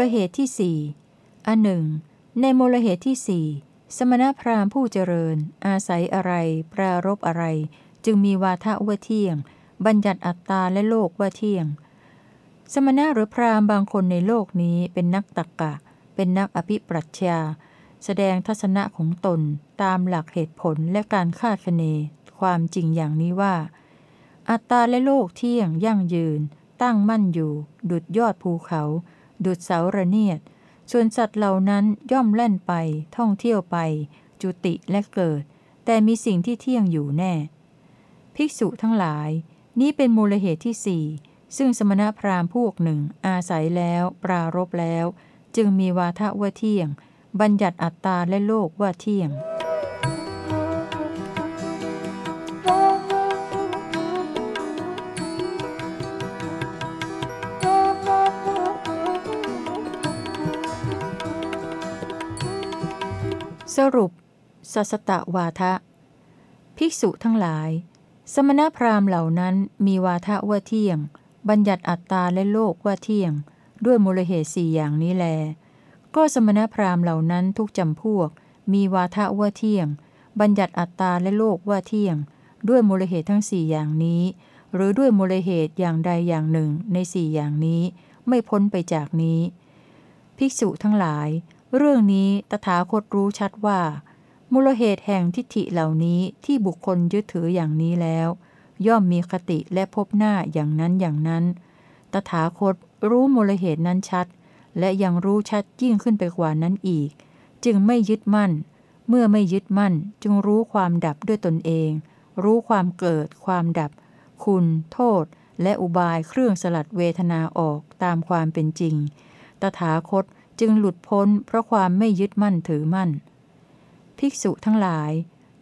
ลเหตุที่สี่อันหนึ่ง ในมูลเหตุที่สี่สมณพราหมณ์ผู้เจริญ อาศัยอะไร ปรารบอะไร จึงมีวาทะว่าเที่ยง บัญญัติอัตตาและโลกว่าเที่ยง สมณะหรือพราหมณ์บางคนในโลกนี้เป็นนักตักกะ เป็นนักอภิปรัชญา แสดงทัศนะของตนตามหลักเหตุผลและการคาดคะเน ความจริงอย่างนี้ว่า อัตตาและโลกเที่ยงยั่งยืน ตั้งมั่นอยู่ ดุดยอดภูเขา ดุดเสาระเนียด ส่วนสัตว์เหล่านั้นย่อมแล่นไป ท่องเที่ยวไป จุติและเกิด แต่มีสิ่งที่เที่ยงอยู่แน่ ภิกษุทั้งหลาย นี้เป็นมูลเหตุที่สี่ซึ่งสมณพราหมณ์พวกหนึ่ง อาศัยแล้ว ปรารบแล้ว จึงมีวาทะว่าเที่ยง บัญญัติอัตตาและโลกว่าเที่ยง สรุป สัสตะวาทะ ภิกษุทั้งหลาย สมณพราหมณ์เหล่านั้นมีวาทะว่าเที่ยง บัญญัติอัตตาและโลกว่าเที่ยง ด้วยมูลเหตุสี่อย่างนี้แล ก็สมณพราหมณ์เหล่านั้นทุกจำพวก มีวาทะว่าเที่ยง บัญญัติอัตตาและโลกว่าเที่ยง ด้วยมูลเหตุทั้งสี่อย่างนี้ หรือด้วยมูลเหตุอย่างใดอย่างหนึ่งในสี่อย่างนี้ ไม่พ้นไปจากนี้ ภิกษุทั้งหลาย เรื่องนี้ตถาคตรู้ชัดว่า มูลเหตุแห่งทิฏฐิเหล่านี้ที่บุคคลยึดถืออย่างนี้แล้ว ย่อมมีคติและพบหน้าอย่างนั้นอย่างนั้น ตถาคตรู้มูลเหตุนั้นชัด และยังรู้ชัดยิ่งขึ้นไปกว่านั้นอีก จึงไม่ยึดมั่น เมื่อไม่ยึดมั่นจึงรู้ความดับด้วยตนเอง รู้ความเกิด ความดับ คุณ โทษ และอุบายเครื่องสลัดเวทนาออกตามความเป็นจริง ตถาคต จึงหลุดพ้นเพราะความไม่ยึดมั่นถือมั่น ภิกษุทั้งหลาย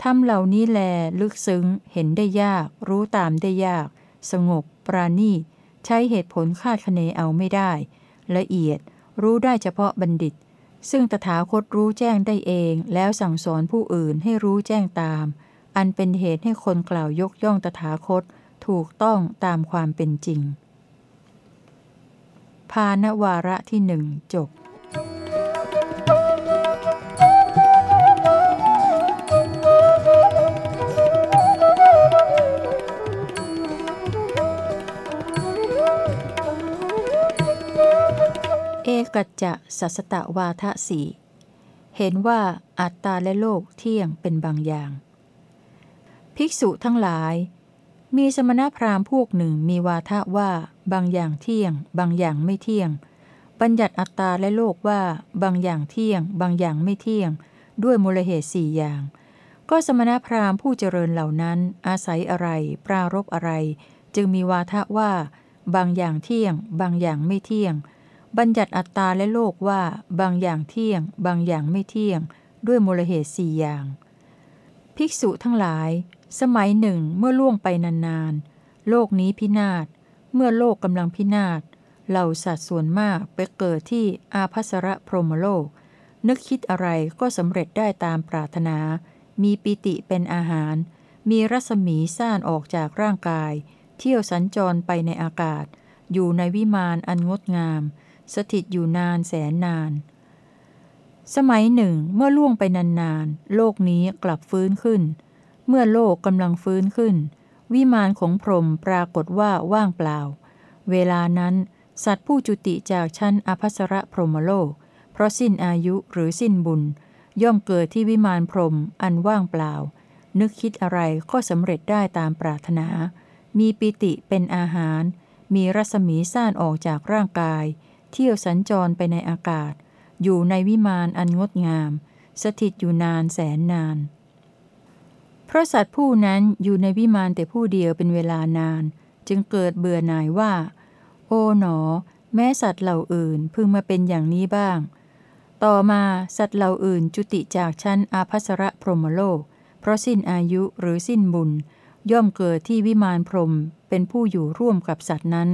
ทำเหล่านี้แลลึกซึ้ง เห็นได้ยาก รู้ตามได้ยาก สงบ ปราณีใช้เหตุผลคาดคะเนเอาไม่ได้ ละเอียดรู้ได้เฉพาะบัณฑิต ซึ่งตถาคตรู้แจ้งได้เอง แล้วสั่งสอนผู้อื่นให้รู้แจ้งตาม อันเป็นเหตุให้คนกล่าวยกย่องตถาคตถูกต้องตามความเป็นจริงภาณวาระที่หนึ่งจบ กัจจะสัสตะวาทะสีเห็นว่าอัตตาและโลกเที่ยงเป็นบางอย่าง ภิกษุทั้งหลาย มีสมณพราหมณ์พวกหนึ่งมีวาทะว่าบางอย่างเที่ยง บางอย่างไม่เที่ยง บัญญัติอัตตาและโลกว่าบางอย่างเที่ยง บางอย่างไม่เที่ยง ด้วยมูลเหตุสี่อย่าง ก็สมณพราหมณ์ผู้เจริญเหล่านั้นอาศัยอะไร ปรารบอะไร จึงมีวาทะว่า บางอย่างเที่ยง บางอย่างไม่เที่ยง บัญญัติอัตตาและโลกว่าบางอย่างเที่ยง บางอย่างไม่เที่ยง ด้วยมูลเหตุสี่อย่าง ภิกษุทั้งหลาย สมัยหนึ่งเมื่อล่วงไปนานๆ โลกนี้พินาศ เมื่อโลกกำลังพินาศ เหล่าสัตว์ส่วนมากไปเกิดที่อาภัสระพรหมโลก นึกคิดอะไรก็สำเร็จได้ตามปรารถนา มีปิติเป็นอาหาร มีรัศมีซ่านออกจากร่างกาย เที่ยวสัญจรไปในอากาศ อยู่ในวิมานอันงดงาม สถิตอยู่นานแสนนาน สมัยหนึ่งเมื่อล่วงไปนานๆ โลกนี้กลับฟื้นขึ้น เมื่อโลกกำลังฟื้นขึ้น วิมานของพรหมปรากฏว่าว่างเปล่า เวลานั้น สัตว์ผู้จุติจากชั้นอภัสระพรหมโลก เพราะสิ้นอายุหรือสิ้นบุญ ย่อมเกิดที่วิมานพรหมอันว่างเปล่า นึกคิดอะไรก็สำเร็จได้ตามปรารถนา มีปิติเป็นอาหารมีรัศมีซ่านออกจากร่างกาย เที่ยวสัญจรไปในอากาศ อยู่ในวิมานอันงดงาม สถิตอยู่นานแสนนานเพราะสัตว์ผู้นั้นอยู่ในวิมานแต่ผู้เดียวเป็นเวลานาน จึงเกิดเบื่อหน่ายว่า โอ๋หนอ แม้สัตว์เหล่าอื่นพึงมาเป็นอย่างนี้บ้าง ต่อมาสัตว์เหล่าอื่นจุติจากชั้นอาภัสระพรหมโลก เพราะสิ้นอายุหรือสิ้นบุญ ย่อมเกิดที่วิมานพรหมเป็นผู้อยู่ร่วมกับสัตว์นั้น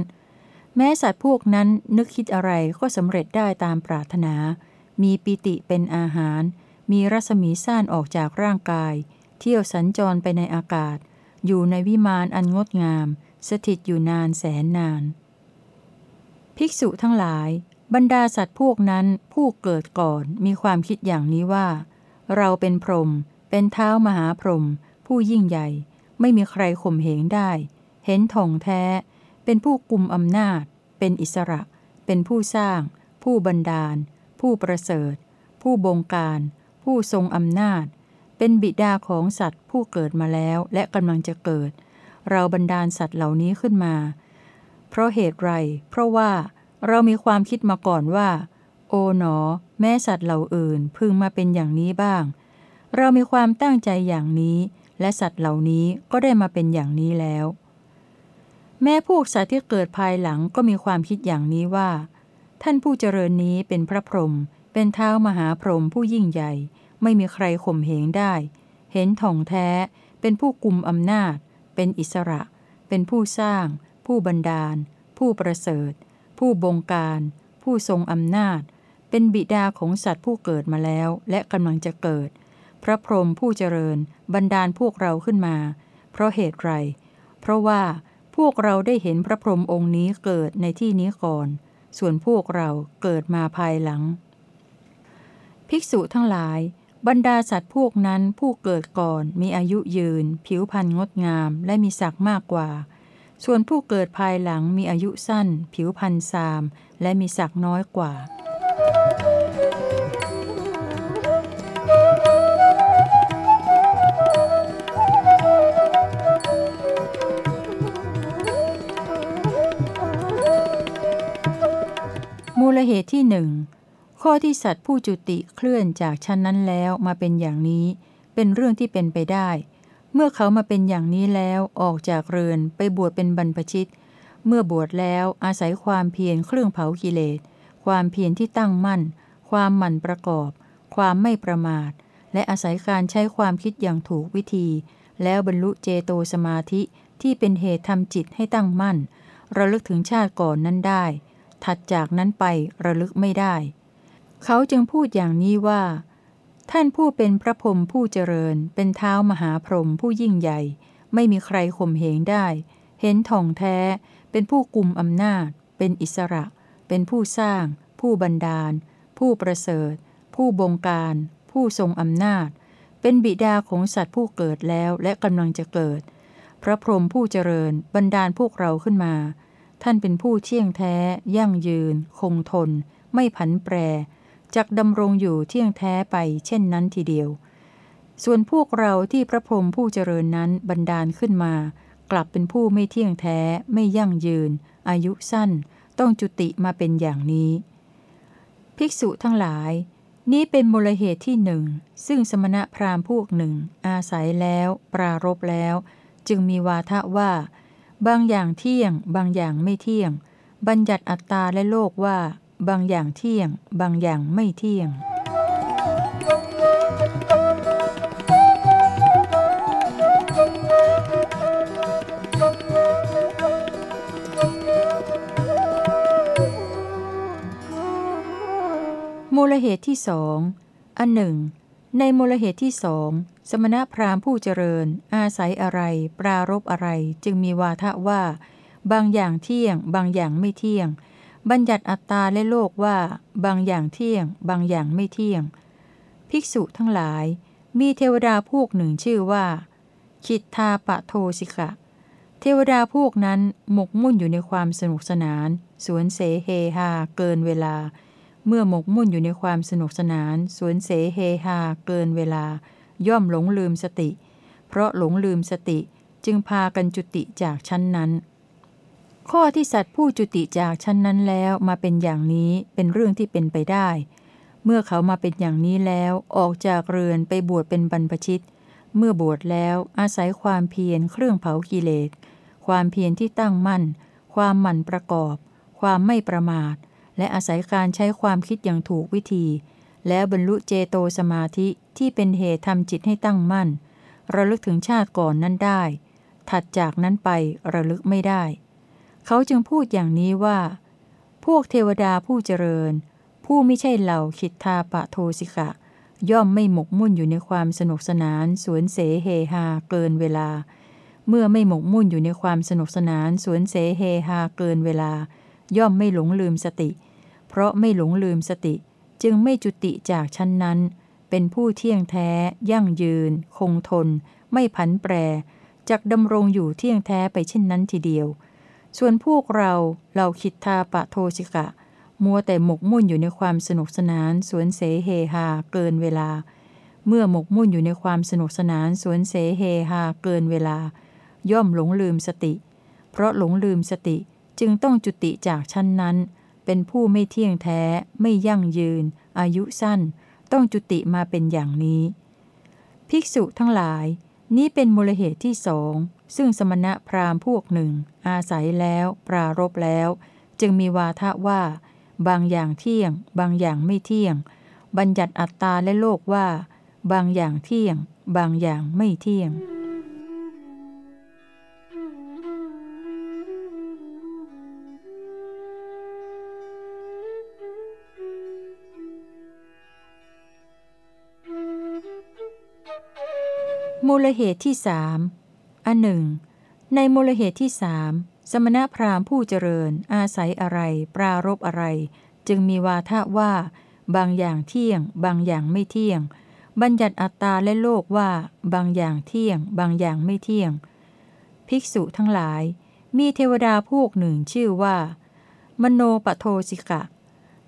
แม้สัตว์พวกนั้นนึกคิดอะไรก็สำเร็จได้ตามปรารถนา มีปิติเป็นอาหาร มีรัศมีซ่านออกจากร่างกาย เที่ยวสัญจรไปในอากาศ อยู่ในวิมานอันงดงาม สถิตอยู่นานแสนนาน ภิกษุทั้งหลาย บรรดาสัตว์พวกนั้นผู้เกิดก่อนมีความคิดอย่างนี้ว่า เราเป็นพรหมเป็นเท้ามหาพรหมผู้ยิ่งใหญ่ ไม่มีใครข่มเหงได้ เห็นทองแท้ เป็นผู้กุมอำนาจ เป็นอิสระ เป็นผู้สร้าง ผู้บันดาล ผู้ประเสริฐ ผู้บงการ ผู้ทรงอำนาจ เป็นบิดาของสัตว์ผู้เกิดมาแล้วและกำลังจะเกิด เราบันดาลสัตว์เหล่านี้ขึ้นมา เพราะเหตุไร เพราะว่าเรามีความคิดมาก่อนว่า โอ๋หนอ แม้สัตว์เหล่าอื่นพึงมาเป็นอย่างนี้บ้าง เรามีความตั้งใจอย่างนี้ และสัตว์เหล่านี้ก็ได้มาเป็นอย่างนี้แล้ว แม้พวกสัตว์ที่เกิดภายหลังก็มีความคิดอย่างนี้ว่า ท่านผู้เจริญนี้เป็นพระพรหมเป็นเท้ามหาพรหมผู้ยิ่งใหญ่ ไม่มีใครข่มเหงได้ เห็นท่องแท้ เป็นผู้กุมอำนาจ เป็นอิสระ เป็นผู้สร้าง ผู้บันดาล ผู้ประเสริฐ ผู้บงการ ผู้ทรงอำนาจ เป็นบิดาของสัตว์ผู้เกิดมาแล้ว และกำลังจะเกิด พระพรหมผู้เจริญ บันดาลพวกเราขึ้นมา เพราะเหตุไร เพราะว่า พวกเราได้เห็นพระพรหมองค์นี้เกิดในที่นี้ก่อน ส่วนพวกเราเกิดมาภายหลัง ภิกษุทั้งหลาย บรรดาสัตว์พวกนั้นผู้เกิดก่อนมีอายุยืน ผิวพรรณงดงามและมีศักดิ์มากกว่า ส่วนผู้เกิดภายหลังมีอายุสั้น ผิวพันธ์ซาม และมีศักดิ์น้อยกว่า มูลเหตุที่หนึ่งข้อที่สัตว์ผู้จุติเคลื่อนจากชั้นนั้นแล้วมาเป็นอย่างนี้ เป็นเรื่องที่เป็นไปได้ เมื่อเขามาเป็นอย่างนี้แล้วออกจากเรือนไปบวชเป็นบรรพชิต เมื่อบวชแล้วอาศัยความเพียรเครื่องเผากิเลส ความเพียรที่ตั้งมั่น ความหมั่นประกอบ ความไม่ประมาท และอาศัยการใช้ความคิดอย่างถูกวิธี แล้วบรรลุเจโตสมาธิที่เป็นเหตุทำจิตให้ตั้งมั่น ระลึกถึงชาติก่อนนั้นได้ ถัดจากนั้นไประลึกไม่ได้ เขาจึงพูดอย่างนี้ว่า ท่านผู้เป็นพระพรหมผู้เจริญ เป็นเท้ามหาพรหมผู้ยิ่งใหญ่ ไม่มีใครข่มเหงได้ เห็นทองแท้ เป็นผู้กุมอำนาจ เป็นอิสระ เป็นผู้สร้าง ผู้บันดาล ผู้ประเสริฐ ผู้บงการ ผู้ทรงอำนาจ เป็นบิดาของสัตว์ผู้เกิดแล้วและกำลังจะเกิด พระพรหมผู้เจริญบันดาลพวกเราขึ้นมา ท่านเป็นผู้เที่ยงแท้ ยั่งยืน คงทน ไม่ผันแปรจักดำรงอยู่เที่ยงแท้ไปเช่นนั้นทีเดียว ส่วนพวกเราที่พระพรหมผู้เจริญนั้นบันดาลขึ้นมา กลับเป็นผู้ไม่เที่ยงแท้ ไม่ยั่งยืน อายุสั้น ต้องจุติมาเป็นอย่างนี้ ภิกษุทั้งหลาย นี้เป็นมูลเหตุที่หนึ่ง ซึ่งสมณะพราหมณ์พวกหนึ่ง อาศัยแล้ว ปรารบแล้ว จึงมีวาทะว่า บางอย่างเที่ยง บางอย่างไม่เที่ยง บัญญัติอัตตาและโลกว่า บางอย่างเที่ยง บางอย่างไม่เที่ยง มูลเหตุที่สองอันหนึ่ง ในมลเหตุที่สองสมณพราหมณ์ผู้เจริญ อาศัยอะไร ปรารบอะไร จึงมีวาทะว่า บางอย่างเที่ยง บางอย่างไม่เที่ยง บัญญัติอัตตาและโลกว่า บางอย่างเที่ยง บางอย่างไม่เที่ยง ภิกษุทั้งหลาย มีเทวดาพวกหนึ่งชื่อว่า คิดทาปะโทสิกะ เทวดาพวกนั้นหมกมุ่นอยู่ในความสนุกสนาน สวนเสเฮฮาเกินเวลา เมื่อหมกมุ่นอยู่ในความสนุกสนาน สวนเสเฮฮาเกินเวลา ย่อมหลงลืมสติ เพราะหลงลืมสติจึงพากันจุติจากชั้นนั้น ข้อที่สัตว์ผู้จุติจากชั้นนั้นแล้วมาเป็นอย่างนี้เป็นเรื่องที่เป็นไปได้ เมื่อเขามาเป็นอย่างนี้แล้วออกจากเรือนไปบวชเป็นบรรพชิต เมื่อบวชแล้วอาศัยความเพียรเครื่องเผากิเลส ความเพียรที่ตั้งมั่น ความหมั่นประกอบ ความไม่ประมาท และอาศัยการใช้ความคิดอย่างถูกวิธี แล้วบรรลุเจโตสมาธิที่เป็นเหตุทำจิตให้ตั้งมั่น ระลึกถึงชาติก่อนนั้นได้ ถัดจากนั้นไประลึกไม่ได้ เขาจึงพูดอย่างนี้ว่า พวกเทวดาผู้เจริญ ผู้ไม่ใช่เหล่าคิดทาปะโทสิกะ ย่อมไม่หมกมุ่นอยู่ในความสนุกสนานสวนเสเฮฮาเกินเวลา เมื่อไม่หมกมุ่นอยู่ในความสนุกสนานสวนเสเฮฮาเกินเวลาย่อมไม่หลงลืมสติ เพราะไม่หลงลืมสติจึงไม่จุติจากชั้นนั้น เป็นผู้เที่ยงแท้ ยั่งยืน คงทน ไม่ผันแปรจักดำรงอยู่เที่ยงแท้ไปเช่นนั้นทีเดียว ส่วนพวกเราเราคิดทาปะโทสิกะ มัวแต่หมกมุ่นอยู่ในความสนุกสนานสวนเสเฮฮาเกินเวลา เมื่อหมกมุ่นอยู่ในความสนุกสนานสวนเสเฮฮาเกินเวลา ย่อมหลงลืมสติ เพราะหลงลืมสติจึงต้องจุติจากชั้นนั้น เป็นผู้ไม่เที่ยงแท้ ไม่ยั่งยืน อายุสั้น ต้องจุติมาเป็นอย่างนี้ ภิกษุทั้งหลาย นี้เป็นมูลเหตุที่สอง ซึ่งสมณะพราหมณ์พวกหนึ่ง อาศัยแล้ว ปรารบแล้ว จึงมีวาทะว่า บางอย่างเที่ยง บางอย่างไม่เที่ยง บัญญัติอัตตาและโลกว่า บางอย่างเที่ยง บางอย่างไม่เที่ยง มูลเหตุที่สามอันหนึ่ง ในมูลเหตุที่สามสมณพราหมณ์ผู้เจริญ อาศัยอะไร ปรารบอะไร จึงมีวาทะว่า บางอย่างเที่ยง บางอย่างไม่เที่ยง บัญญัติอัตตาและโลกว่า บางอย่างเที่ยง บางอย่างไม่เที่ยง ภิกษุทั้งหลาย มีเทวดาพวกหนึ่งชื่อว่า มโนปโทสิกะ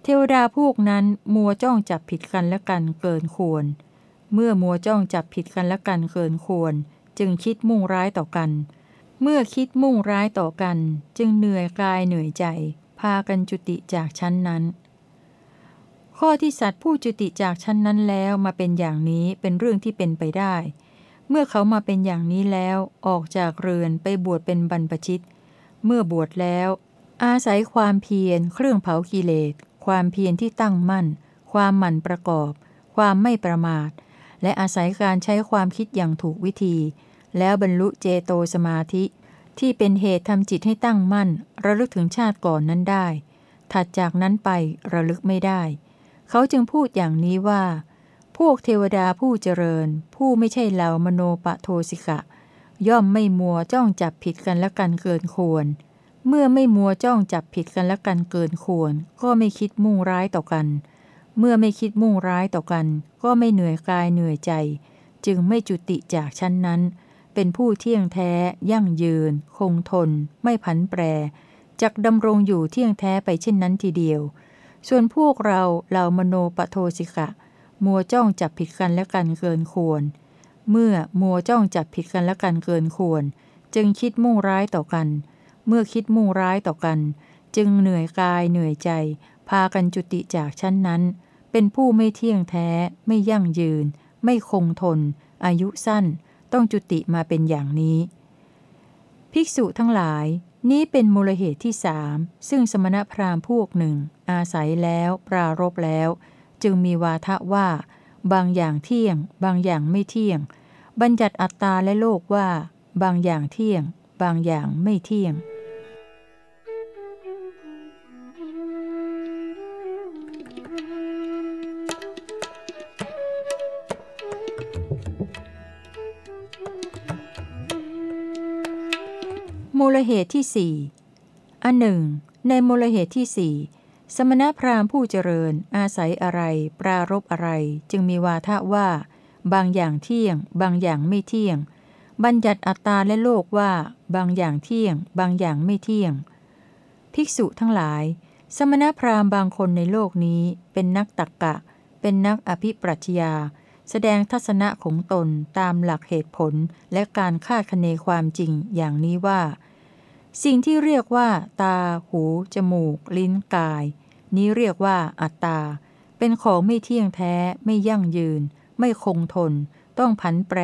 เทวดาพวกนั้นมัวจ้องจับผิดกันและกันเกินควร เมื่อมัวจ้องจับผิดกันและกันเกินควร จึงคิดมุ่งร้ายต่อกัน เมื่อคิดมุ่งร้ายต่อกัน จึงเหนื่อยกายเหนื่อยใจ พากันจุติจากชั้นนั้น ข้อที่สัตว์ผู้จุติจากชั้นนั้นแล้วมาเป็นอย่างนี้เป็นเรื่องที่เป็นไปได้ เมื่อเขามาเป็นอย่างนี้แล้วออกจากเรือนไปบวชเป็นบรรพชิต เมื่อบวชแล้ว อาศัยความเพียรเครื่องเผากิเลส ความเพียรที่ตั้งมั่น ความหมั่นประกอบ ความไม่ประมาท และอาศัยการใช้ความคิดอย่างถูกวิธี แล้วบรรลุเจโตสมาธิ ที่เป็นเหตุทำจิตให้ตั้งมั่น ระลึกถึงชาติก่อนนั้นได้ ถัดจากนั้นไประลึกไม่ได้ เขาจึงพูดอย่างนี้ว่า พวกเทวดาผู้เจริญ ผู้ไม่ใช่เหล่ามโนปะโทสิกะ ย่อมไม่มัวจ้องจับผิดกันและกันเกินควร เมื่อไม่มัวจ้องจับผิดกันและกันเกินควร ก็ไม่คิดมุ่งร้ายต่อกัน เมื่อไม่คิดมุ่งร้ายต่อกัน ก็ไม่เหนื่อยกายเหนื่อยใจ จึงไม่จุติจากชั้นนั้น เป็นผู้เที่ยงแท้ ยั่งยืน คงทน ไม่ผันแปรจักดำรงอยู่เที่ยงแท้ไปเช่นนั้นทีเดียว ส่วนพวกเราเหล่ามโนปโทสิกะ มัวจ้องจับผิดกันและกันเกินควร เมื่อมัวจ้องจับผิดกันและกันเกินควร จึงคิดมุ่งร้ายต่อกัน เมื่อคิดมุ่งร้ายต่อกัน จึงเหนื่อยกายเหนื่อยใจ พากันจุติจากชั้นนั้น เป็นผู้ไม่เที่ยงแท้ ไม่ยั่งยืน ไม่คงทน อายุสั้น ต้องจุติมาเป็นอย่างนี้ ภิกษุทั้งหลายนี้เป็นมูลเหตุที่สามซึ่งสมณพราหมณ์พวกหนึ่ง อาศัยแล้ว ปรารบแล้ว จึงมีวาทะว่า บางอย่างเที่ยง บางอย่างไม่เที่ยง บัญญัติอัตตาและโลกว่า บางอย่างเที่ยง บางอย่างไม่เที่ยง ลเหตุที่สี่อันหนึ่ง ในมูลเหตุที่สี่สมณพราหมณ์ผู้เจริญ อาศัยอะไร ปรารบอะไร จึงมีวาทะว่า บางอย่างเที่ยง บางอย่างไม่เที่ยง บัญญัติอัตตาและโลกว่า บางอย่างเที่ยง บางอย่างไม่เที่ยง ภิกษุทั้งหลาย สมณพราหมณ์บางคนในโลกนี้ เป็นนักตักกะ เป็นนักอภิปรัชญา แสดงทัศนะของตนตามหลักเหตุผลและการคาดคะเนความจริงอย่างนี้ว่า สิ่งที่เรียกว่า ตา หู จมูก ลิ้น กาย นี้เรียกว่าอัตตา เป็นของไม่เที่ยงแท้ ไม่ยั่งยืน ไม่คงทน ต้องผันแปร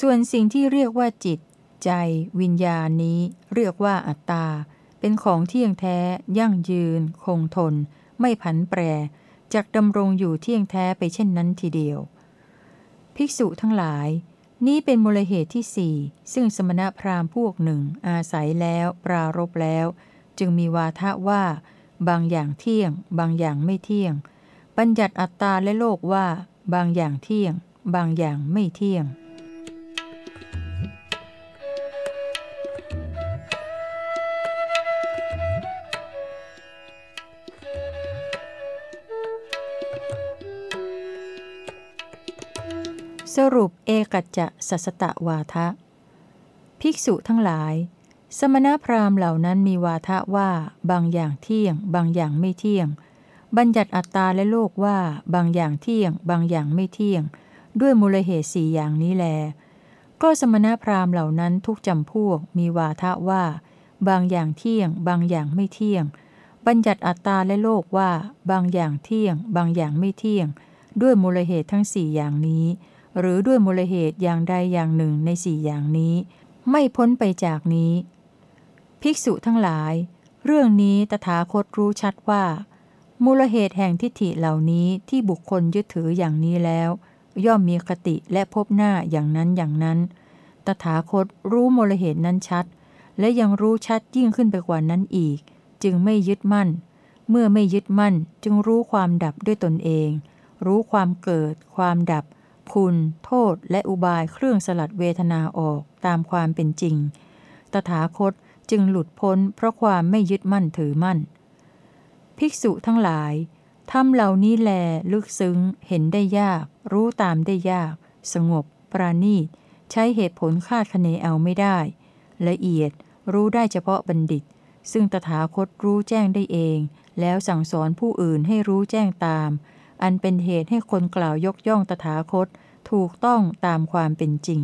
ส่วนสิ่งที่เรียกว่าจิต ใจ วิญญาณนี้ เรียกว่าอัตตา เป็นของเที่ยงแท้ ยั่งยืน คงทน ไม่ผันแปรจักดำรงอยู่เที่ยงแท้ไปเช่นนั้นทีเดียว ภิกษุทั้งหลาย นี้เป็นมูลเหตุที่สี่ซึ่งสมณพราหมณ์พวกหนึ่ง อาศัยแล้ว ปรารบแล้ว จึงมีวาทะว่า บางอย่างเที่ยง บางอย่างไม่เที่ยง บัญญัติอัตตาและโลกว่า บางอย่างเที่ยง บางอย่างไม่เที่ยง สรุปเอกัจจะสัสตะวาทะ ภิกษุทั้งหลาย สมณพราหมณ์เหล่านั้นมีวาทะว่าบางอย่างเที่ยง บางอย่างไม่เที่ยง บัญญัติอัตตาและโลกว่าบางอย่างเที่ยง บางอย่างไม่เที่ยง ด้วยมูลเหตุสี่อย่างนี้แล ก็สมณพราหมณ์เหล่านั้นทุกจำพวกมีวาทะว่า บางอย่างเที่ยง บางอย่างไม่เที่ยง บัญญัติอัตตาและโลกว่าบางอย่างเที่ยง บางอย่างไม่เที่ยง ด้วยมูลเหตุทั้งสี่อย่างนี้ หรือด้วยมูลเหตุอย่างใดอย่างหนึ่งในสี่อย่างนี้ ไม่พ้นไปจากนี้ ภิกษุทั้งหลาย เรื่องนี้ตถาคตรู้ชัดว่า มูลเหตุแห่งทิฏฐิเหล่านี้ที่บุคคลยึดถืออย่างนี้แล้ว ย่อมมีคติและพบหน้าอย่างนั้นอย่างนั้น ตถาคตรู้มูลเหตุนั้นชัด และยังรู้ชัดยิ่งขึ้นไปกว่านั้นอีก จึงไม่ยึดมั่น เมื่อไม่ยึดมั่นจึงรู้ความดับด้วยตนเอง รู้ความเกิด ความดับ คุณ โทษและอุบายเครื่องสลัดเวทนาออกตามความเป็นจริง ตถาคตจึงหลุดพ้นเพราะความไม่ยึดมั่นถือมั่น ภิกษุทั้งหลายทำเหล่านี้แลลึกซึ้ง เห็นได้ยาก รู้ตามได้ยาก สงบ ปราณีต ใช้เหตุผลคาดคะเนเอาไม่ได้ ละเอียดรู้ได้เฉพาะบัณฑิต ซึ่งตถาคตรู้แจ้งได้เอง แล้วสั่งสอนผู้อื่นให้รู้แจ้งตาม อันเป็นเหตุให้คนกล่าวยกย่องตถาคตถูกต้องตามความเป็นจริง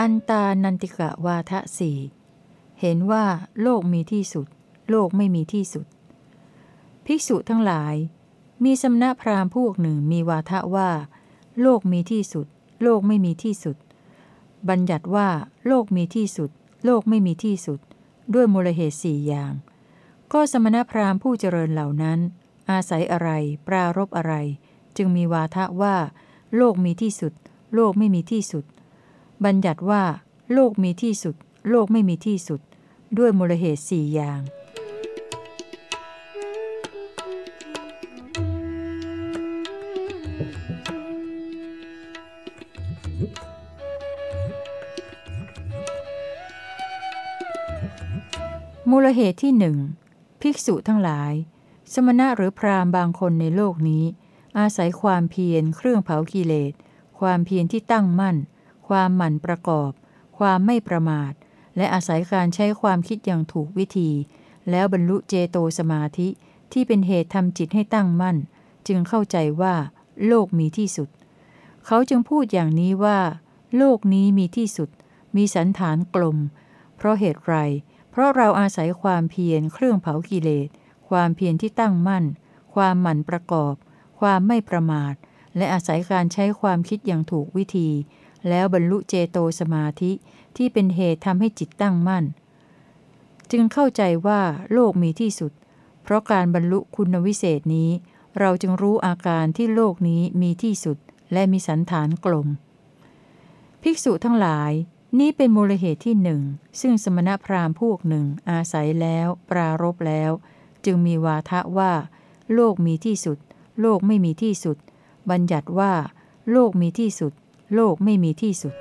อันตานันติกะวาทะสี่เห็นว่าโลกมีที่สุด โลกไม่มีที่สุด ภิกษุทั้งหลาย มีสำนักพราหมณ์พวกหนึ่งมีวาทะว่า โลกมีที่สุด โลกไม่มีที่สุด บัญญัติว่า โลกมีที่สุด โลกไม่มีที่สุด ด้วยมูลเหตุสี่อย่าง ก็สมณพราหมณ์ผู้เจริญเหล่านั้น อาศัยอะไร ปรารบอะไร จึงมีวาทะว่า โลกมีที่สุด โลกไม่มีที่สุด บัญญัติว่า โลกมีที่สุด โลกไม่มีที่สุด ด้วยมูลเหตุสี่อย่าง ลเหตุที่หนึ่งภิกษุทั้งหลาย สมณะหรือพราหมณ์บางคนในโลกนี้ อาศัยความเพียรเครื่องเผากิเลส ความเพียรที่ตั้งมั่น ความหมั่นประกอบ ความไม่ประมาท และอาศัยการใช้ความคิดอย่างถูกวิธี แล้วบรรลุเจโตสมาธิที่เป็นเหตุทำจิตให้ตั้งมั่น จึงเข้าใจว่า โลกมีที่สุด เขาจึงพูดอย่างนี้ว่า โลกนี้มีที่สุด มีสันฐานกลม เพราะเหตุไร เพราะเราอาศัยความเพียรเครื่องเผากิเลส ความเพียรที่ตั้งมั่น ความหมั่นประกอบ ความไม่ประมาท และอาศัยการใช้ความคิดอย่างถูกวิธี แล้วบรรลุเจโตสมาธิที่เป็นเหตุทำให้จิตตั้งมั่น จึงเข้าใจว่าโลกมีที่สุด เพราะการบรรลุคุณวิเศษนี้ เราจึงรู้อาการที่โลกนี้มีที่สุด และมีสันฐานกลม ภิกษุทั้งหลาย นี้เป็นมูลเหตุที่หนึ่ง ซึ่งสมณพราหมณ์พวกหนึ่ง อาศัยแล้ว ปรารบแล้ว จึงมีวาทะว่า โลกมีที่สุด โลกไม่มีที่สุด บัญญัติว่า โลกมีที่สุด โลกไม่มีที่สุด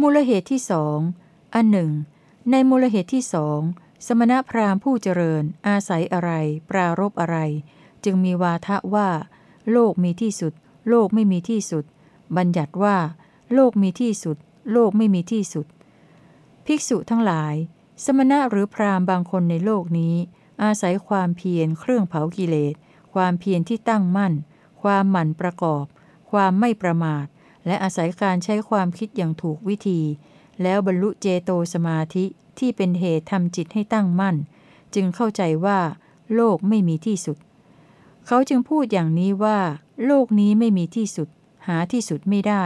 มูลเหตุที่สอง อันหนึ่ง ในมูลเหตุที่สองสมณพราหมณ์ผู้เจริญ อาศัยอะไร ปรารบอะไร จึงมีวาทะว่า โลกมีที่สุด โลกไม่มีที่สุด บัญญัติว่า โลกมีที่สุด โลกไม่มีที่สุด ภิกษุทั้งหลาย สมณะหรือพราหมณ์บางคนในโลกนี้ อาศัยความเพียรเครื่องเผากิเลส ความเพียรที่ตั้งมั่น ความหมั่นประกอบ ความไม่ประมาท และอาศัยการใช้ความคิดอย่างถูกวิธี แล้วบรรลุเจโตสมาธิที่เป็นเหตุทำจิตให้ตั้งมั่น จึงเข้าใจว่า โลกไม่มีที่สุด เขาจึงพูดอย่างนี้ว่า โลกนี้ไม่มีที่สุด หาที่สุดไม่ได้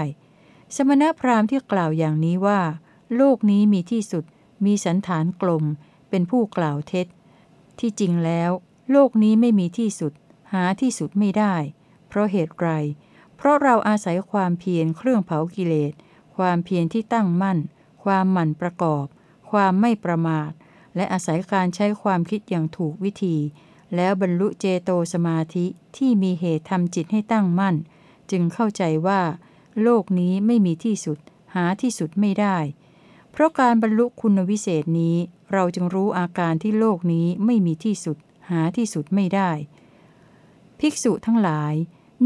สมณพราหมณ์ที่กล่าวอย่างนี้ว่า โลกนี้มีที่สุด มีสันฐานกลม เป็นผู้กล่าวเท็จ ที่จริงแล้ว โลกนี้ไม่มีที่สุด หาที่สุดไม่ได้ เพราะเหตุไร เพราะเราอาศัยความเพียรเครื่องเผากิเลสความเพียรที่ตั้งมั่น ความหมั่นประกอบ ความไม่ประมาท และอาศัยการใช้ความคิดอย่างถูกวิธี แล้วบรรลุเจโตสมาธิที่มีเหตุทำจิตให้ตั้งมั่น จึงเข้าใจว่า โลกนี้ไม่มีที่สุด หาที่สุดไม่ได้ เพราะการบรรลุคุณวิเศษนี้ เราจึงรู้อาการที่โลกนี้ไม่มีที่สุด หาที่สุดไม่ได้ ภิกษุทั้งหลาย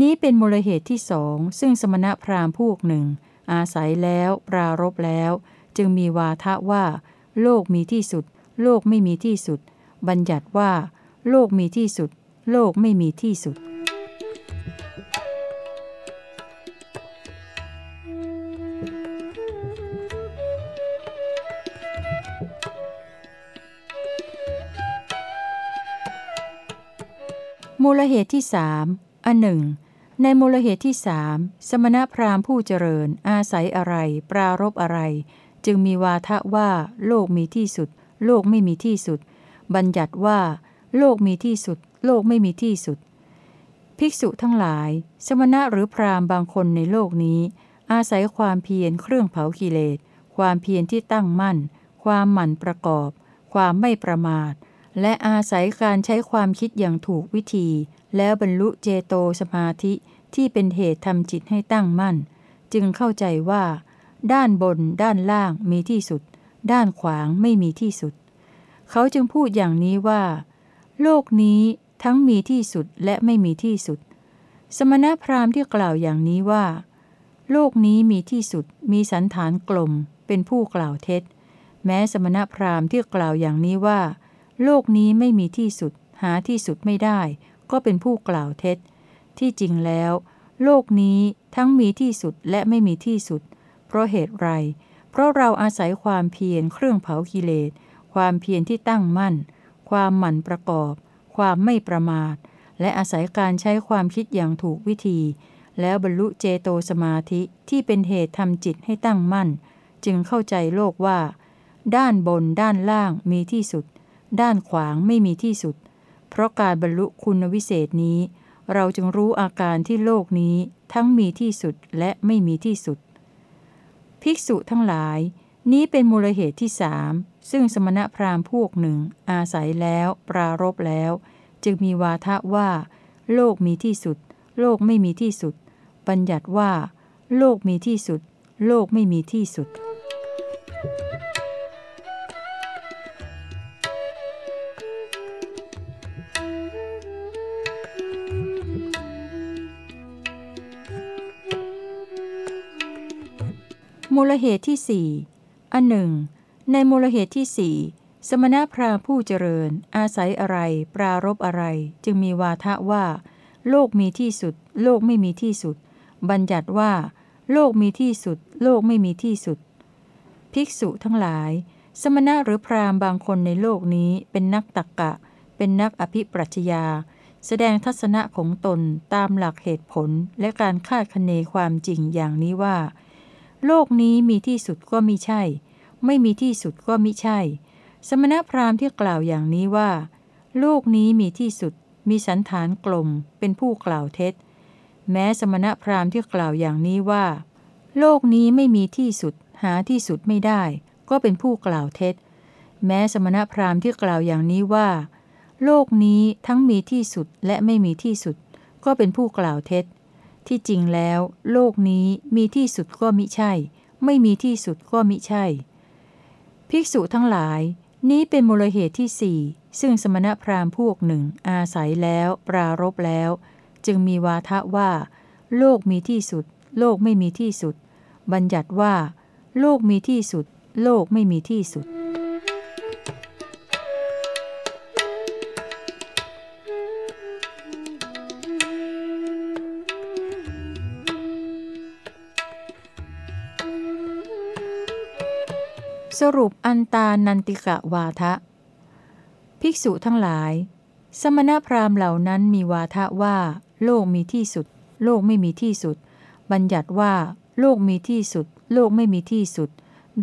นี้เป็นมูลเหตุที่สองซึ่งสมณพราหมณ์พวกหนึ่งอาศัยแล้วปรารบแล้ว จึงมีวาทะว่า โลกมีที่สุด โลกไม่มีที่สุด บัญญัติว่า โลกมีที่สุด โลกไม่มีที่สุด มูลเหตุที่สามอันหนึ่งในมูลเหตุที่สามสมณพราหมณ์ผู้เจริญ อาศัยอะไร ปรารบอะไร จึงมีวาทะว่า โลกมีที่สุด โลกไม่มีที่สุด บัญญัติว่า โลกมีที่สุด โลกไม่มีที่สุด ภิกษุทั้งหลาย สมณะหรือพราหมณ์บางคนในโลกนี้ อาศัยความเพียรเครื่องเผากิเลส ความเพียรที่ตั้งมั่น ความหมั่นประกอบ ความไม่ประมาท และอาศัยการใช้ความคิดอย่างถูกวิธี แล้วบรรลุเจโตสมาธิที่เป็นเหตุทำจิตให้ตั้งมั่น จึงเข้าใจว่า ด้านบน ด้านล่างมีที่สุด ด้านขวางไม่มีที่สุด เขาจึงพูดอย่างนี้ว่า โลกนี้ทั้งมีที่สุดและไม่มีที่สุด สมณพราหมณ์ที่กล่าวอย่างนี้ว่า โลกนี้มีที่สุด มีสันฐานกลม เป็นผู้กล่าวเท็จ แม้สมณพราหมณ์ที่กล่าวอย่างนี้ว่า โลกนี้ไม่มีที่สุด หาที่สุดไม่ได้ ก็เป็นผู้กล่าวเท็จ ที่จริงแล้ว โลกนี้ทั้งมีที่สุดและไม่มีที่สุด เพราะเหตุไร เพราะเราอาศัยความเพียรเครื่องเผากิเลส ความเพียรที่ตั้งมั่น ความหมั่นประกอบ ความไม่ประมาท และอาศัยการใช้ความคิดอย่างถูกวิธี แล้วบรรลุเจโตสมาธิที่เป็นเหตุทำจิตให้ตั้งมั่น จึงเข้าใจโลกว่า ด้านบนด้านล่างมีที่สุด ด้านขวางไม่มีที่สุด เพราะการบรรลุคุณวิเศษนี้ เราจึงรู้อาการที่โลกนี้ทั้งมีที่สุดและไม่มีที่สุด ภิกษุทั้งหลาย นี้เป็นมูลเหตุที่สามซึ่งสมณพราหมณ์พวกหนึ่ง อาศัยแล้ว ปรารบแล้ว จึงมีวาทะว่า โลกมีที่สุด โลกไม่มีที่สุด บัญญัติว่า โลกมีที่สุด โลกไม่มีที่สุด มูลเหตุที่สี่อันหนึ่ง ในมูลเหตุที่สี่สมณพราหมณ์ผู้เจริญ อาศัยอะไร ปรารบอะไร จึงมีวาทะว่า โลกมีที่สุด โลกไม่มีที่สุด บัญญัติว่า โลกมีที่สุด โลกไม่มีที่สุด ภิกษุทั้งหลาย สมณะหรือพราหมณ์บางคนในโลกนี้เป็นนักตักกะ เป็นนักอภิปรัชญา แสดงทัศนะของตนตามหลักเหตุผลและการคาดคะเนความจริงอย่างนี้ว่า โลกนี้มีที่สุดก็มิใช่ ไม่มีที่สุดก็มิใช่ สมณพราหมณ์ที่กล่าวอย่างนี้ว่า โลกนี้มีที่สุด มีสันฐานกลม เป็นผู้กล่าวเท็จ แม้สมณพราหมณ์ที่กล่าวอย่างนี้ว่า โลกนี้ไม่มีที่สุด หาที่สุดไม่ได้ ก็เป็นผู้กล่าวเท็จ แม้สมณพราหมณ์ที่กล่าวอย่างนี้ว่า โลกนี้ทั้งมีที่สุดและไม่มีที่สุด ก็เป็นผู้กล่าวเท็จ ที่จริงแล้ว โลกนี้มีที่สุดก็มิใช่ ไม่มีที่สุดก็มิใช่ ภิกษุทั้งหลาย นี้เป็นมูลเหตุที่สี่ซึ่งสมณพราหมณ์พวกหนึ่ง อาศัยแล้ว ปรารบแล้ว จึงมีวาทะว่า โลกมีที่สุด โลกไม่มีที่สุด บัญญัติว่า โลกมีที่สุด โลกไม่มีที่สุด สรุปอันตานันติกะวาทะ ภิกษุทั้งหลาย สมณพราหมณ์เหล่านั้นมีวาทะว่า โลกมีที่สุด โลกไม่มีที่สุด บัญญัติว่า โลกมีที่สุด โลกไม่มีที่สุด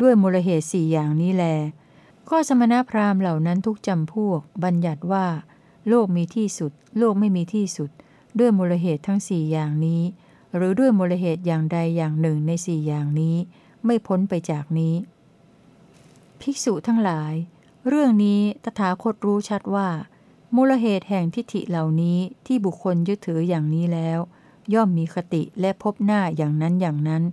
ด้วยมูลเหตุสี่อย่างนี้แล ก็สมณพราหมณ์เหล่านั้นทุกจำพวก บัญญัติว่า โลกมีที่สุด โลกไม่มีที่สุด ด้วยมูลเหตุทั้งสี่อย่างนี้ หรือด้วยมูลเหตุอย่างใดอย่างหนึ่งในสี่อย่างนี้ ไม่พ้นไปจากนี้ ภิกษุทั้งหลาย เรื่องนี้ตถาคตรู้ชัดว่า มูลเหตุแห่งทิฏฐิเหล่านี้ที่บุคคลยึดถืออย่างนี้แล้ว ย่อมมีคติและพบหน้าอย่างนั้นอย่างนั้น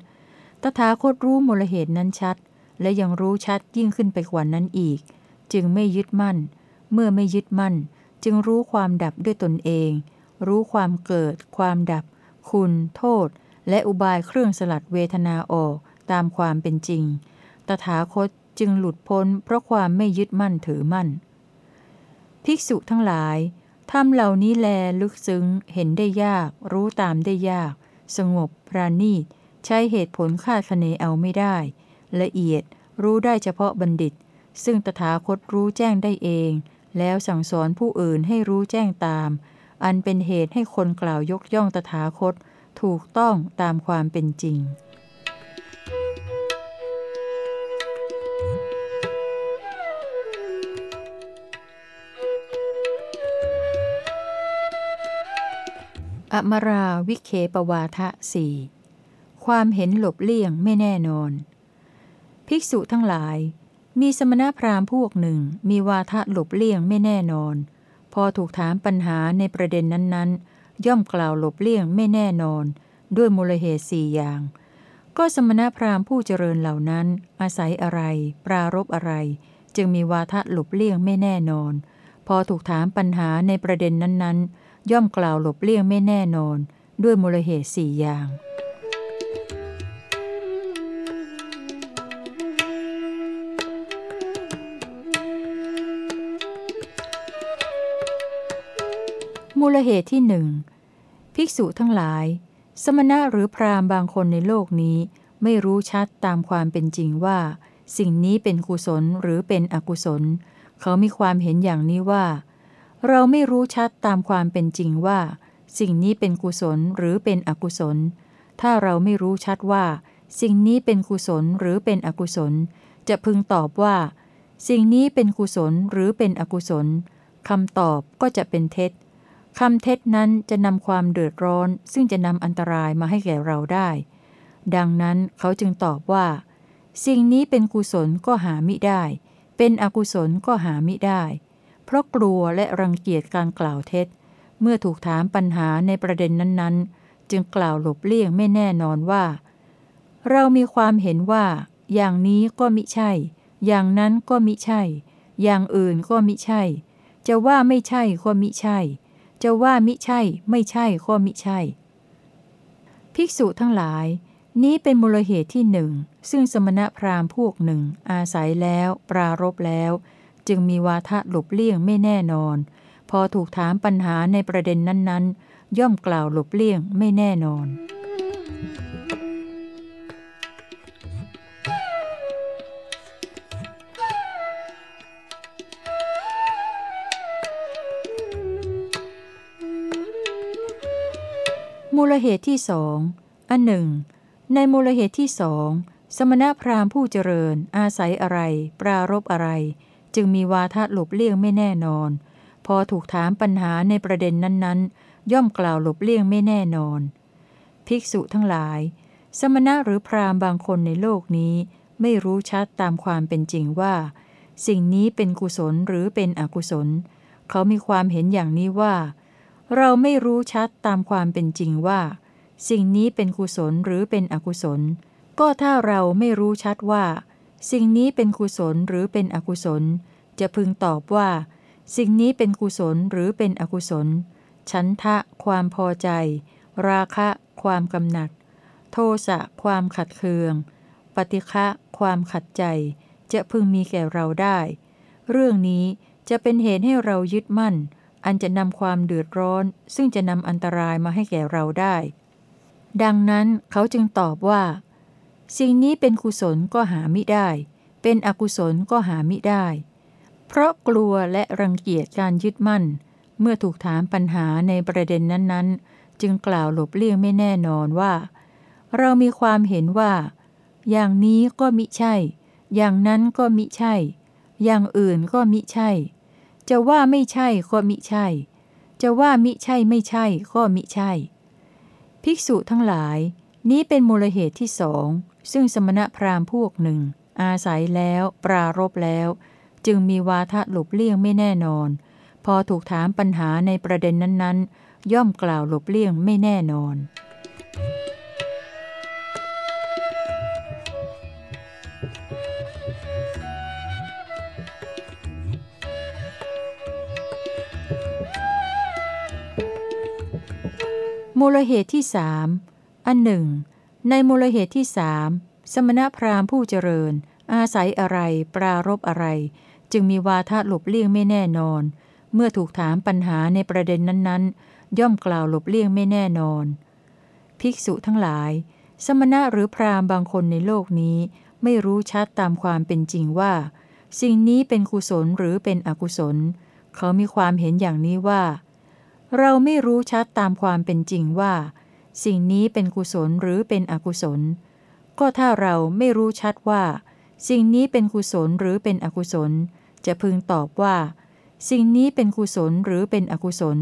ตถาคตรู้มูลเหตุนั้นชัด และยังรู้ชัดยิ่งขึ้นไปกว่านั้นอีก จึงไม่ยึดมั่น เมื่อไม่ยึดมั่น จึงรู้ความดับด้วยตนเอง รู้ความเกิด ความดับ คุณ โทษ และอุบายเครื่องสลัดเวทนาออกตามความเป็นจริง ตถาคต จึงหลุดพ้นเพราะความไม่ยึดมั่นถือมั่น ภิกษุทั้งหลายทำเหล่านี้แลลึกซึ้งเห็นได้ยาก รู้ตามได้ยาก สงบปราณีต ใช้เหตุผลคาดคะเนเอาไม่ได้ ละเอียดรู้ได้เฉพาะบัณฑิต ซึ่งตถาคตรู้แจ้งได้เอง แล้วสั่งสอนผู้อื่นให้รู้แจ้งตาม อันเป็นเหตุให้คนกล่าวยกย่องตถาคต ถูกต้องตามความเป็นจริง อมราวิเคปวาทะสี่ความเห็นหลบเลี่ยงไม่แน่นอน ภิกษุทั้งหลาย มีสมณพราหมณ์พวกหนึ่ง มีวาทะหลบเลี่ยงไม่แน่นอน พอถูกถามปัญหาในประเด็นนั้นๆ ย่อมกล่าวหลบเลี่ยงไม่แน่นอน ด้วยมูลเหตุสี่อย่าง ก็สมณพราหมณ์ผู้เจริญเหล่านั้น อาศัยอะไร ปรารบอะไร จึงมีวาทะหลบเลี่ยงไม่แน่นอน พอถูกถามปัญหาในประเด็นนั้นๆ ย่อมกล่าวหลบเลี่ยงไม่แน่นอน ด้วยมูลเหตุสี่อย่าง มูลเหตุที่หนึ่งภิกษุทั้งหลาย สมณะหรือพราหมณ์บางคนในโลกนี้ ไม่รู้ชัดตามความเป็นจริงว่า สิ่งนี้เป็นกุศลหรือเป็นอกุศล เขามีความเห็นอย่างนี้ว่า เราไม่รู้ชัดตามความเป็นจริงว่า สิ่งนี้เป็นกุศลหรือเป็นอกุศล ถ้าเราไม่รู้ชัดว่า สิ่งนี้เป็นกุศลหรือเป็นอกุศล จะพึงตอบว่า สิ่งนี้เป็นกุศลหรือเป็นอกุศลคำตอบก็จะเป็นเท็จคำเท็จนั้นจะนำความเดือดร้อน ซึ่งจะนำอันตรายมาให้แก่เราได้ ดังนั้นเขาจึงตอบว่า สิ่งนี้เป็นกุศลก็หามิได้ เป็นอกุศลก็หามิได้ ราะกลัวและรังเกียจการกล่าวเท็จ เมื่อถูกถามปัญหาในประเด็นนั้นๆ จึงกล่าวหลบเลี่ยงไม่แน่นอนว่า เรามีความเห็นว่า อย่างนี้ก็มิใช่ อย่างนั้นก็มิใช่ อย่างอื่นก็มิใช่ จะว่าไม่ใช่ก็มิใช่ จะว่ามิใช่ ไม่ใช่ก็มิใช่ ภิกษุทั้งหลาย นี้เป็นมูลเหตุที่หนึ่งซึ่งสมณพราหมณ์พวกหนึ่ง อาศัยแล้ว ปรารบแล้ว จึงมีวาทะหลบเลี่ยงไม่แน่นอน พอถูกถามปัญหาในประเด็นนั้นๆ ย่อมกล่าวหลบเลี่ยงไม่แน่นอน มูลเหตุที่สองอันหนึ่ง ในมูลเหตุที่สองสมณพราหมณ์ผู้เจริญ อาศัยอะไร ปรารบอะไร จึงมีวาทะหลบเลี่ยงไม่แน่นอน พอถูกถามปัญหาในประเด็นนั้นๆ ย่อมกล่าวหลบเลี่ยงไม่แน่นอน ภิกษุทั้งหลาย สมณะหรือพราหมณ์บางคนในโลกนี้ไม่รู้ชัดตามความเป็นจริงว่า สิ่งนี้เป็นกุศลหรือเป็นอกุศล เขามีความเห็นอย่างนี้ว่า เราไม่รู้ชัดตามความเป็นจริงว่า สิ่งนี้เป็นกุศลหรือเป็นอกุศล ก็ถ้าเราไม่รู้ชัดว่า สิ่งนี้เป็นกุศลหรือเป็นอกุศล จะพึงตอบว่า สิ่งนี้เป็นกุศลหรือเป็นอกุศล ฉันทะ ความพอใจ ราคะ ความกำหนัด โทสะ ความขัดเคือง ปฏิฆะ ความขัดใจ จะพึงมีแก่เราได้ เรื่องนี้จะเป็นเหตุให้เรายึดมั่น อันจะนำความเดือดร้อน ซึ่งจะนำอันตรายมาให้แก่เราได้ ดังนั้นเขาจึงตอบว่า สิ่งนี้เป็นกุศลก็หามิได้ เป็นอกุศลก็หามิได้ เพราะกลัวและรังเกียจการยึดมั่น เมื่อถูกถามปัญหาในประเด็นนั้นๆ จึงกล่าวหลบเลี่ยงไม่แน่นอนว่า เรามีความเห็นว่า อย่างนี้ก็มิใช่ อย่างนั้นก็มิใช่ อย่างอื่นก็มิใช่ จะว่าไม่ใช่ก็มิใช่ จะว่ามิใช่ไม่ใช่ก็มิใช่ ภิกษุทั้งหลาย นี้เป็นมูลเหตุที่สอง ซึ่งสมณพราหมณ์พวกหนึ่ง อาศัยแล้ว ปรารบแล้ว จึงมีวาทะหลบเลี่ยงไม่แน่นอน พอถูกถามปัญหาในประเด็นนั้นๆ ย่อมกล่าวหลบเลี่ยงไม่แน่นอน มูลเหตุที่สามอันหนึ่ง ในมูลเหตุที่สามสมณพราหมณ์ผู้เจริญ อาศัยอะไร ปรารบอะไร จึงมีวาทะหลบเลี่ยงไม่แน่นอน เมื่อถูกถามปัญหาในประเด็นนั้นๆ ย่อมกล่าวหลบเลี่ยงไม่แน่นอน ภิกษุทั้งหลาย สมณะหรือพราหมณ์บางคนในโลกนี้ ไม่รู้ชัดตามความเป็นจริงว่า สิ่งนี้เป็นกุศลหรือเป็นอกุศล เขามีความเห็นอย่างนี้ว่า เราไม่รู้ชัดตามความเป็นจริงว่า สิ่งนี้เป็นกุศลหรือเป็นอกุศล ก็ถ้าเราไม่รู้ชัดว่า สิ่งนี้เป็นกุศลหรือเป็นอกุศล จะพึงตอบว่า สิ่งนี้เป็นกุศลหรือเป็นอกุศล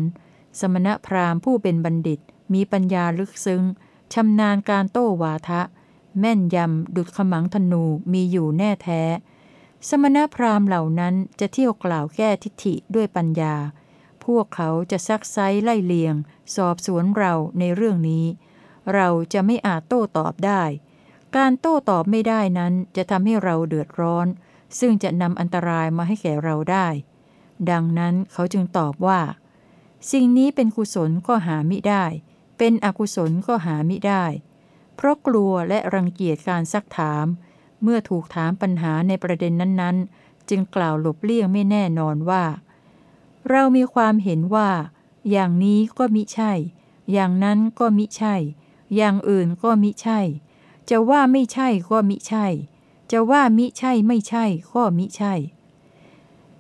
สมณพราหมณ์ผู้เป็นบัณฑิต มีปัญญาลึกซึ้งชำนาญการโต้วาทะ แม่นยำดุดขมังธนูมีอยู่แน่แท้ สมณพราหมณ์เหล่านั้นจะเที่ยวกล่าวแก้ทิฏฐิด้วยปัญญา วกเขาจะซักไซไล่เลียง สอบสวนเราในเรื่องนี้ เราจะไม่อาจโต้ตอบได้ การโต้ตอบไม่ได้นั้นจะทำให้เราเดือดร้อน ซึ่งจะนำอันตรายมาให้แก่เราได้ ดังนั้นเขาจึงตอบว่า สิ่งนี้เป็นกุศลก็หามิได้ เป็นอกุศลก็หามิได้ เพราะกลัวและรังเกียจการซักถาม เมื่อถูกถามปัญหาในประเด็นนั้น ๆ จึงกล่าวหลบเลี่ยงไม่แน่นอนว่า เรามีความเห็นว่า อย่างนี้ก็มิใช่ อย่างนั้นก็มิใช่ อย่างอื่นก็มิใช่ จะว่าไม่ใช่ก็มิใช่ จะว่ามิใช่ไม่ใช่ก็มิใช่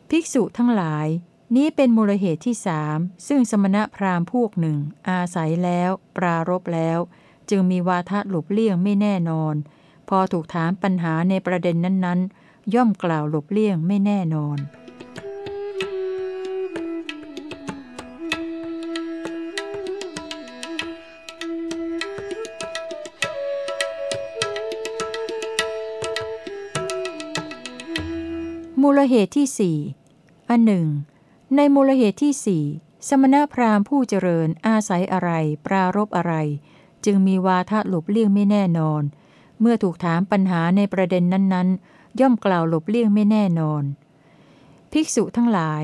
ภิกษุทั้งหลาย นี้เป็นมูลเหตุที่สามซึ่งสมณะพราหมณ์พวกหนึ่ง อาศัยแล้ว ปรารบแล้ว จึงมีวาทะหลบเลี่ยงไม่แน่นอน พอถูกถามปัญหาในประเด็นนั้นๆ ย่อมกล่าวหลบเลี่ยงไม่แน่นอน มูลเหตุที่สี่อันหนึ่ง ในมูลเหตุที่สี่สมณพราหมณ์ผู้เจริญอาศัยอะไร ปรารบอะไร จึงมีวาทะหลบเลี่ยงไม่แน่นอน เมื่อถูกถามปัญหาในประเด็นนั้นๆ ย่อมกล่าวหลบเลี่ยงไม่แน่นอน ภิกษุทั้งหลาย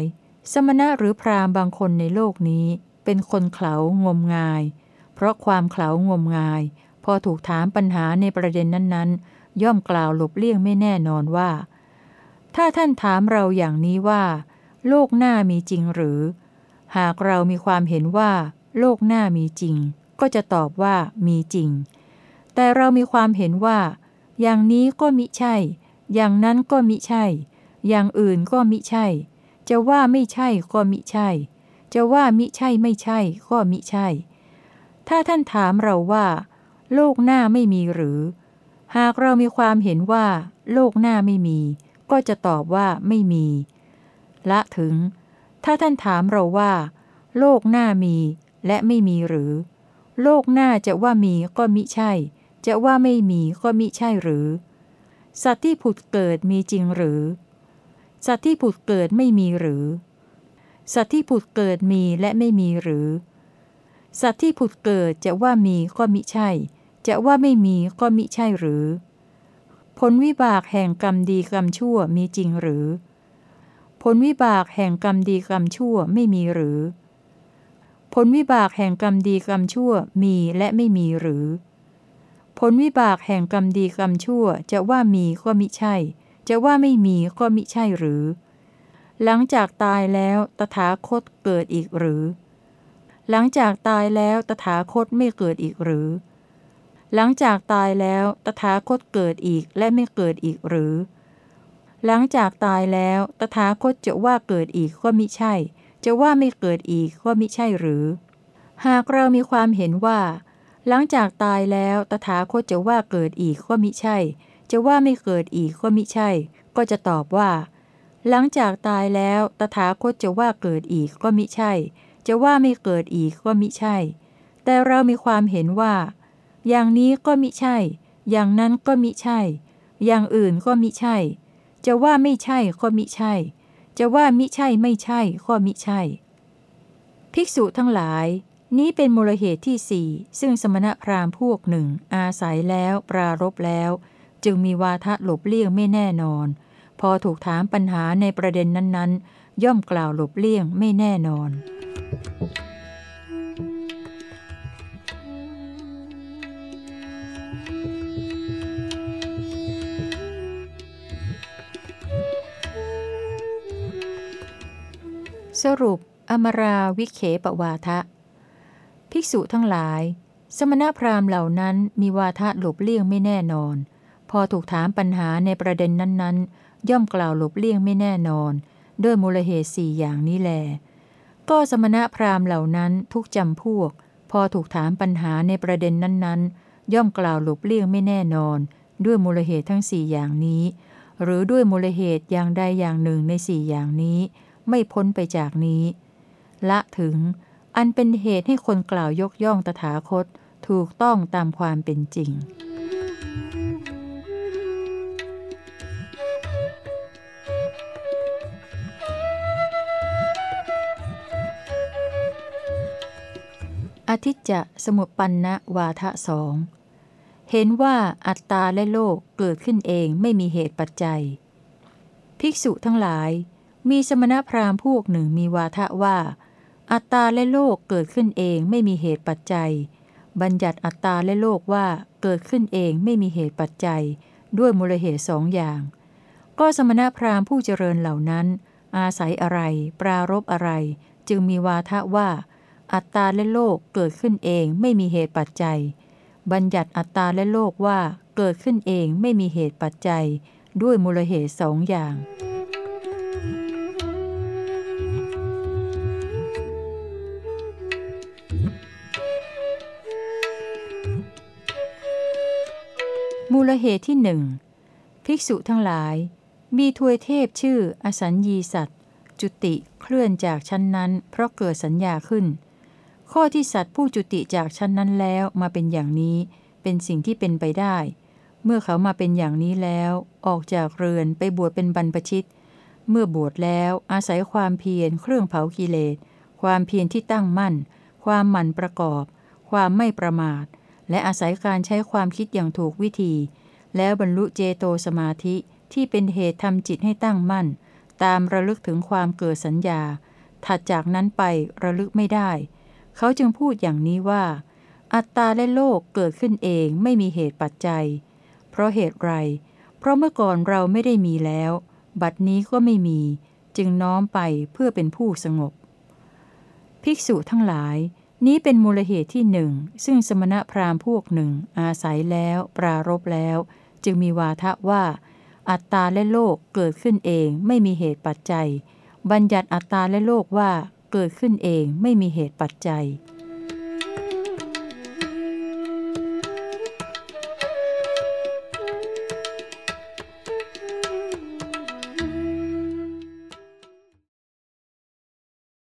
สมณะหรือพราหมณ์บางคนในโลกนี้ เป็นคนเขางมงาย เพราะความเขางมงาย พอถูกถามปัญหาในประเด็นนั้นๆ ย่อมกล่าวหลบเลี่ยงไม่แน่นอนว่า ถ้าท่านถามเราอย่างนี้ว่า โลกหน้ามีจริงหรือ หากเรามีความเห็นว่า โลกหน้ามีจริง ก็จะตอบว่ามีจริง แต่เรามีความเห็นว่า อย่างนี้ก็มิใช่ อย่างนั้นก็มิใช่ อย่างอื่นก็มิใช่ จะว่าไม่ใช่ก็มิใช่ จะว่ามิใช่ไม่ใช่ก็มิใช่ ถ้าท่านถามเราว่า โลกหน้าไม่มีหรือ หากเรามีความเห็นว่า โลกหน้าไม่มี ก็จะตอบว่าไม่มี ละถึง ถ้าท่านถามเราว่า โลกหน้ามีและไม่มีหรือ โลกหน้าจะว่ามีก็มิใช่ จะว่าไม่มีก็มิใช่หรือ สัตว์ที่ผุดเกิดมีจริงหรือ สัตว์ที่ผุดเกิดไม่มีหรือ สัตว์ที่ผุดเกิดมีและไม่มีหรือ สัตว์ที่ผุดเกิดจะว่ามีก็มิใช่ จะว่าไม่มีก็มิใช่หรือ ผลวิบากแห่งกรรมดีกรรมชั่วมีจริงหรือ ผลวิบากแห่งกรรมดีกรรมชั่วไม่มีหรือ ผลวิบากแห่งกรรมดีกรรมชั่วมีและไม่มีหรือ ผลวิบากแห่งกรรมดีกรรมชั่วจะว่ามีก็มิใช่ จะว่าไม่มีก็มิใช่หรือ หลังจากตายแล้วตถาคตเกิดอีกหรือ หลังจากตายแล้วตถาคตไม่เกิดอีกหรือ หลังจากตายแล้ว ตถาคตเกิดอีกและไม่เกิดอีกหรือ หลังจากตายแล้ว ตถาคตจะว่าเกิดอีกก็มิใช่ จะว่าไม่เกิดอีกก็มิใช่หรือ หากเรามีความเห็นว่า หลังจากตายแล้ว ตถาคตจะว่าเกิดอีกก็มิใช่ จะว่าไม่เกิดอีกก็มิใช่ ก็จะตอบว่า หลังจากตายแล้ว ตถาคตจะว่าเกิดอีกก็มิใช่ จะว่าไม่เกิดอีกก็มิใช่ แต่เรามีความเห็นว่า อย่างนี้ก็มิใช่ อย่างนั้นก็มิใช่ อย่างอื่นก็มิใช่ จะว่าไม่ใช่ก็มิใช่ จะว่ามิใช่ไม่ใช่ก็มิใช่ ภิกษุทั้งหลาย นี้เป็นมูลเหตุที่สี่ซึ่งสมณพราหมณ์พวกหนึ่ง อาศัยแล้วปรารบแล้ว จึงมีวาทะหลบเลี่ยงไม่แน่นอน พอถูกถามปัญหาในประเด็นนั้นๆ ย่อมกล่าวหลบเลี่ยงไม่แน่นอน สรุป อมราวิเคปวาทะ ภิกษุทั้งหลาย สมณพราหมณ์เหล่านั้นมีวาทะหลบเลี่ยงไม่แน่นอน พอถูกถามปัญหาในประเด็นนั้นๆ ย่อมกล่าวหลบเลี่ยงไม่แน่นอน ด้วยมูลเหตุสี่อย่างนี้แล ก็สมณพราหมณ์เหล่านั้นทุกจำพวก พอถูกถามปัญหาในประเด็นนั้นๆ ย่อมกล่าวหลบเลี่ยงไม่แน่นอน ด้วยมูลเหตุทั้งสี่อย่างนี้ หรือด้วยมูลเหตุอย่างใดอย่างหนึ่งในสี่อย่างนี้ ไม่พ้นไปจากนี้ ละถึง อันเป็นเหตุให้คนกล่าวยกย่องตถาคตถูกต้องตามความเป็นจริง อธิจจะสมุปปันนะวาทะสองเห็นว่าอัตตาและโลกเกิดขึ้นเองไม่มีเหตุปัจจัย ภิกษุทั้งหลาย มีสมณพราหมณ์พวกหนึ่งมีวาทะว่า อัตตาและโลกเกิดขึ้นเองไม่มีเหตุปัจจัย บัญญัติอัตตาและโลกว่าเกิดขึ้นเองไม่มีเหตุปัจจัย ด้วยมูลเหตุสองอย่าง ก็สมณพราหมณ์ผู้เจริญเหล่านั้น อาศัยอะไร ปรารบอะไร จึงมีวาทะว่า อัตตาและโลกเกิดขึ้นเองไม่มีเหตุปัจจัย บัญญัติอัตตาและโลกว่าเกิดขึ้นเองไม่มีเหตุปัจจัย ด้วยมูลเหตุสองอย่าง มูลเหตุที่หนึ่งภิกษุทั้งหลาย มีทวยเทพชื่ออสัญญีสัตว์ จุติเคลื่อนจากชั้นนั้น เพราะเกิดสัญญาขึ้น ข้อที่สัตว์ผู้จุติจากชั้นนั้นแล้วมาเป็นอย่างนี้เป็นสิ่งที่เป็นไปได้ เมื่อเขามาเป็นอย่างนี้แล้ว ออกจากเรือนไปบวชเป็นบรรพชิต เมื่อบวชแล้วอาศัยความเพียรเครื่องเผากิเลส ความเพียรที่ตั้งมั่น ความหมั่นประกอบ ความไม่ประมาท และอาศัยการใช้ความคิดอย่างถูกวิธี แล้วบรรลุเจโตสมาธิที่เป็นเหตุทำจิตให้ตั้งมั่น ตามระลึกถึงความเกิดสัญญา ถัดจากนั้นไประลึกไม่ได้ เขาจึงพูดอย่างนี้ว่า อัตตาและโลกเกิดขึ้นเองไม่มีเหตุปัจจัย เพราะเหตุไร เพราะเมื่อก่อนเราไม่ได้มีแล้ว บัดนี้ก็ไม่มี จึงน้อมไปเพื่อเป็นผู้สงบ ภิกษุทั้งหลาย นี้เป็นมูลเหตุที่หนึ่ง ซึ่งสมณพราหมณ์พวกหนึ่ง อาศัยแล้ว ปรารบแล้ว จึงมีวาทะว่า อัตตาและโลกเกิดขึ้นเองไม่มีเหตุปัจจัย บัญญัติอัตตาและโลกว่าเกิดขึ้นเองไม่มีเหตุปัจจัย